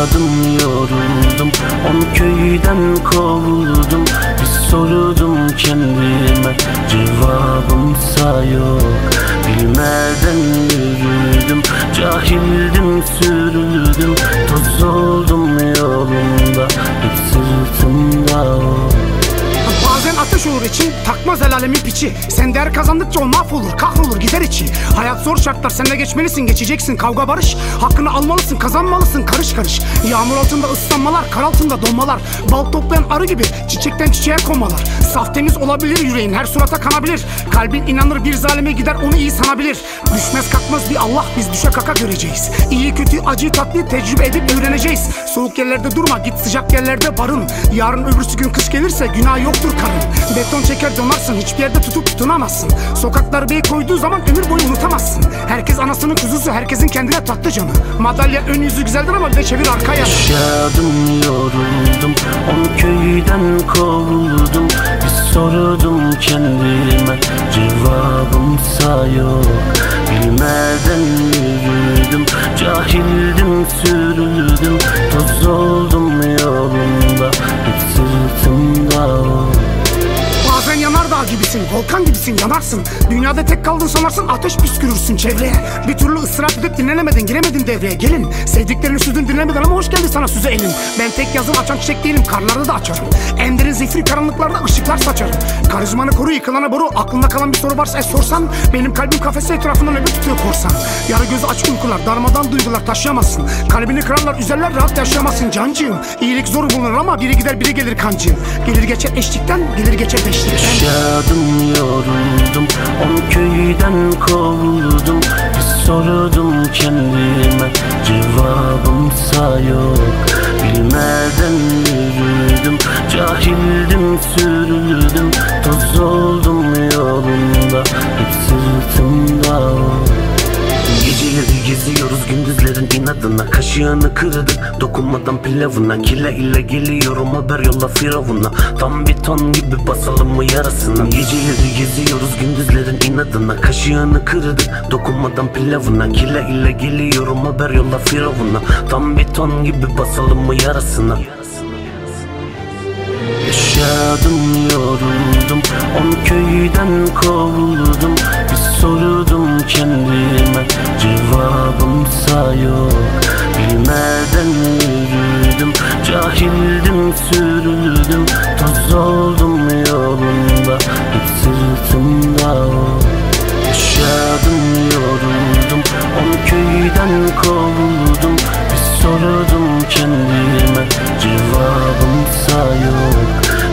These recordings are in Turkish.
Yaşadım yoruldum. On köyden kovuldum. Bir sordum kendime. Cevabımsa yok. Bilmeden yürüdüm. Cahildim sürüldüm. Toz oldum yolunda Hep sırtımda o Olur için takmaz el alemin piçi. Sen değer kazandıkça o mahvolur kahrolur gider içi. Hayat zor şartlar sen de geçmelisin geçeceksin. Kavga barış Hakkını almalısın kazanmalısın karış karış. Yağmur altında ıslanmalar kar altında donmalar. Bal toplayan arı gibi çiçekten çiçeğe konmalar Saf temiz olabilir yüreğin her surata kanabilir. Kalbin inanır bir zalime gider onu iyi sanabilir. Düşmez kalkmaz bir Allah biz düşe kaka göreceğiz. İyi kötü acı tatlı tecrübe edip öğreneceğiz. Soğuk yerlerde durma git sıcak yerlerde barın. Yarın öbürsü gün kış gelirse günah yoktur karın. Beton çeker donarsın hiçbir yerde tutup tutunamazsın. Sokaklar bey koyduğu zaman ömür boyu unutamazsın. Herkes anasının kuzusu herkesin kendine tatlı canı. Madalya ön yüzü güzeldir ama bir de çevir arka yanı Yaşadım yoruldum On köyden kovuldum Bir sordum kendime Cevabımsa yok Bilmeden yürüdüm Cahildim sürüldüm. Toz oldum yolunda Hep sırtımda. Bazen yanardağ gibisin, volkan gibisin yanarsın. Dünyada tek kaldın sanarsın ateş püskürürsün çevreye. Bir türlü ısrar edip dinlenemedin giremedin devreye. Gelin sevdiklerini süzün dinlemeden ama hoş geldi sana süze elin. Ben tek yazın açan çiçek değilim karlarda da açarım. En derin zifiri karanlıklarda ışıklar saçarım. Karizmanı koru yıkılana boru. Aklında kalan bir soru varsa es sorsan Benim kalbim kafesi etrafından öbür tutuyor korsan. Yarı gözü açık uykular darmadan duygular taşıyamazsın. Kalbini kırarlar üzerler rahat yaşayamazsın cancığım. İyilik zor bulunur ama biri gider biri gelir kancığım. Gelir geçer eşlikten gelir geçer beşlikten. Yaşadım yoruldum On köyden kovuldum. Sordum kendime. Cevabımsa yok. Bilmeden yürüdüm. Cahildim sürüldüm. Toz oldum yolunda Hep sırtımda. Geceleri geziyoruz gündüzlerin inadına Kaşığını kırdık dokunmadan pilavına Kile ile geliyorum haber yolla firavuna. Tam bir ton gibi basalım mı yarasına Geceleri geziyoruz gündüzlerin inadına. Kaşığını kırdık dokunmadan pilavına Kile ile geliyorum haber yolla firavuna. Tam bir ton gibi basalım mı yarasına Yaşadım yoruldum. On köyden kovuldum. Bir sordum kendime. Cevabımsa yok. Bilmeden yürüdüm. Cahildim sürüldüm. Toz oldum yolunda Hep sırtımda o. Yaşadım yoruldum. On köyden kovuldum. Bir sordum kendime. Cevabımsa hata yok.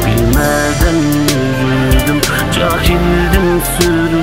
Bilmeden yürüdüm Cahildim sürüdüm.